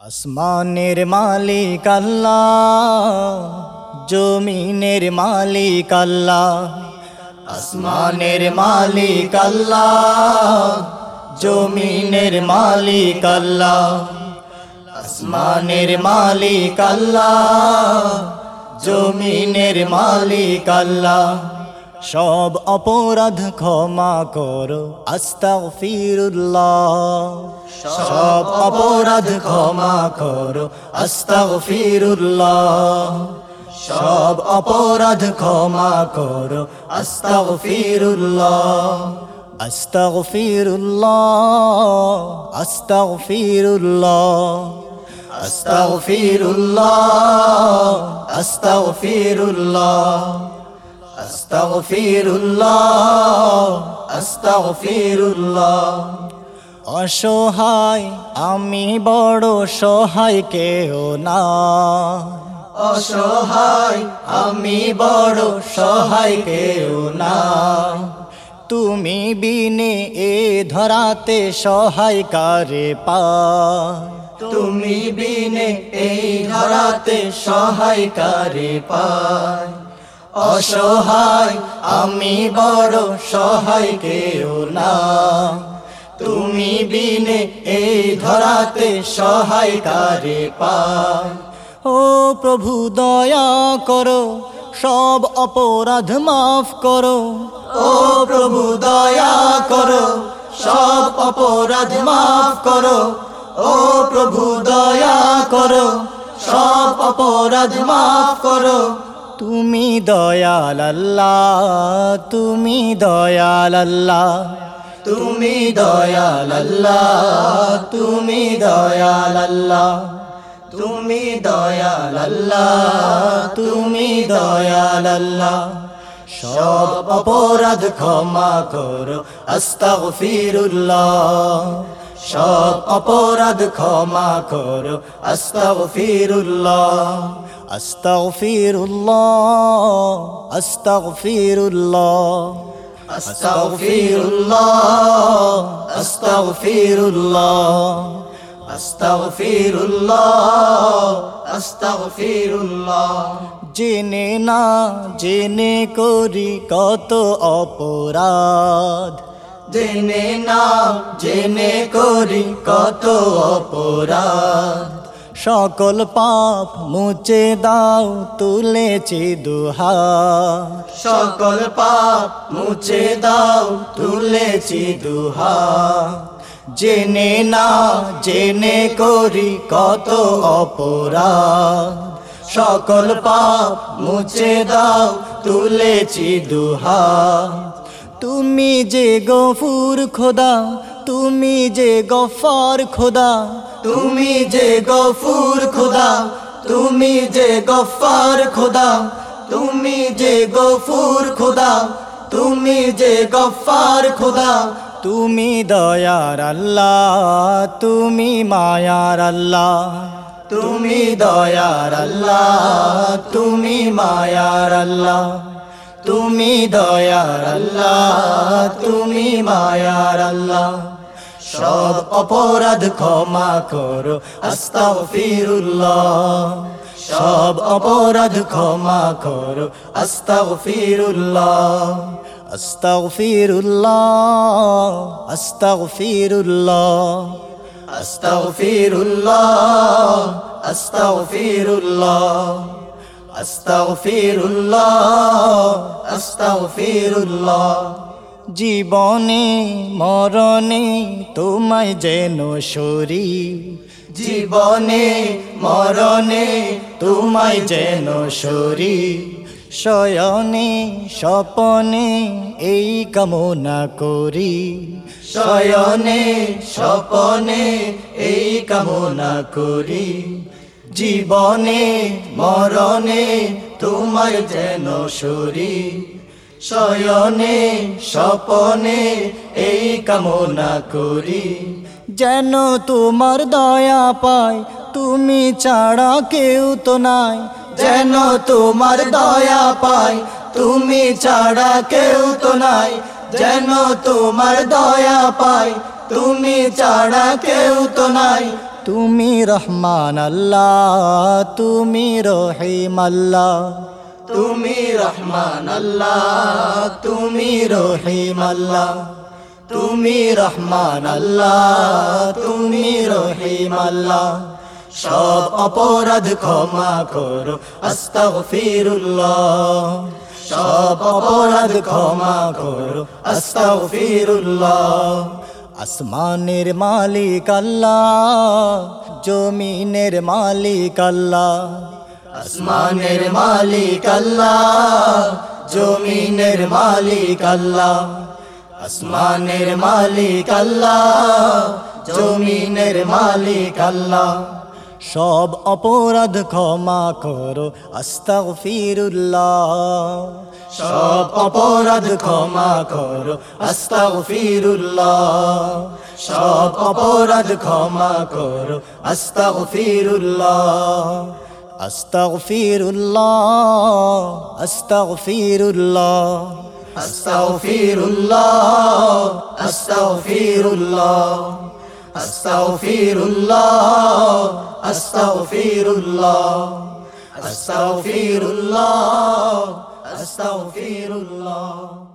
আসমানের মালিক জমিনের মালিক আসমানের মালিক জমিনের মালিক আসমানের মালিক জমিনের মালিক আল্লাহ। সব অপরাধ ক্ষমা করো, আস্তাগফিরুল্লাহ। সব অপরাধ ক্ষমা করো, আস্তাগফিরুল্লাহ। সব অপরাধ ক্ষমা করো, আস্তাগফিরুল্লাহ। আস্তাগফিরুল্লাহ আস্তাগফিরুল্লাহ। আস্তাগফিরুল্লাহ আস্তাগফিরুল্লাহ। আস্তাগফিরুল্লাহ আস্তাগফিরুল্লাহ। অসহায় আমি বড় সহায় কেউ না। অসহায় আমি বড় সহায় কেউ না। তুমি বিনে এ ধরাতে সহায় কারে পা। তুমি বিনে এই ধরাতে সহায় কারে পায় অসহায়, আমি বড় সহায় কেউ না। তুমি বিনে এই ধরাতে সহায় কারে পায় ও প্রভু, দয়া করো, সব অপরাধ মাফ করো। ও প্রভু, দয়া করো, সব অপরাধ মাফ করো। ও প্রভু, দয়া করো, সব অপরাধ মাফ করো। তুমি দয়াল আল্লাহ তুমি দয়াল আল্লাহ তুমি দয়াল আল্লাহ তুমি দয়াল আল্লাহ তুমি দয়াল আল্লাহ তুমি দয়াল আল্লাহ সব অপরাধ ক্ষমা করো, আস্তাগফিরুল্লাহ। সব অপরাধ ক্ষমা করো। আস্তাগফিরুল্লাহ। আস্তাগফিরুল্লাহ। আস্তাগফিরুল্লাহ। আস্তাগফিরুল্লাহ। আস্তাগফিরুল্লাহ। আস্তাগফিরুল্লাহ। আস্তাগফিরুল্লাহ। জেনে না জেনে করি কত অপরাধ। জেনে না জেনে করি কত অপরাধ। সকল পাপ মুছে দাও তুলেছি দুহা সকল পাপ মুছে দাও তুলেছি দুহা জেনে না জেনে করি কত অপরাধ। সকল পাপ মুছে দাও তুলেছি দুহা তুমি যে গফুর খোদা, তুমি যে গফার খোদা, তুমি যে গফুর খোদা, তুমি যে গফার খোদা, তুমি যে গফুর খোদা, তুমি যে গফার খোদা, তুমি দয়ার আল্লাহ, তুমি মায়ার আল্লাহ, তুমি দয়ার আল্লাহ, তুমি মায়ার আল্লাহ। তুমি দয়ার আল্লাহ, তুমি মায়ার আল্লাহ। সব অপরাধ ক্ষমা করো, আস্তাগফিরুল্লাহ। সব অপরাধ ক্ষমা করো, আস্তাগফিরুল্লাহ। আস্তাগফিরুল্লাহ আস্তাগফিরুল্লাহ। আস্তাগফিরুল্লাহ আস্তাগফিরুল্লাহ। আস্তাগফিরুল্লাহ আস্তাগফিরুল্লাহ জীবনে, মরণে তোমায় যেন সরি। জীবনে, মরণে তোমায় যেন সরি। শয়নে, স্বপনে এই কামনা করি। শয়নে, স্বপনে এই কামনা করি। জীবনে, মরণে তোমার যেন সরি। শয়নে, স্বপনে এই কামনা করি। যেন তোমার দয়া পাই তুমি ছাড়া কেউ তো নাই। যেন তোমার দয়া পাই তুমি ছাড়া কেউ তো নাই। যেন তোমার দয়া পাই তুমি ছাড়া কেউ তো নাই। তুমি রহমান আল্লাহ, তুমি রহিম আল্লাহ। তুমি রহমান আল্লাহ, তুমি রহিম আল্লাহ। তুমি রহমান আল্লাহ, তুমি রহিম আল্লাহ। সব অপরাধ ক্ষমা করো, আস্তাগফিরুল্লাহ। সব অপরাধ ক্ষমা করো, আস্তাগফিরুল্লাহ। আসমানের মালিক আল্লাহ, জমিনের মালিক আল্লাহ। আসমানের মালিক আল্লাহ, জমিনের মালিক আল্লাহ। আসমানের মালিক আল্লাহ, জমিনের মালিক আল্লাহ। সব অপরাধ ক্ষমা করো, আস্তাগফিরুল্লাহ। সব অপরাধ ক্ষমা করো, আস্তাগফিরুল্লাহ। সব অপরাধ ক্ষমা করো, আস্তাগফিরুল্লাহ। আস্তাগফিরুল্লাহ আস্তাগফিরুল্লাহ। আস্তাগফিরুল্লাহ আস্তাগফিরুল্লাহ। আস্তাগফিরুল্লাহ আস্তাগফিরুল্লাহ। আস্তাগফিরুল্লাহ। أستغفر الله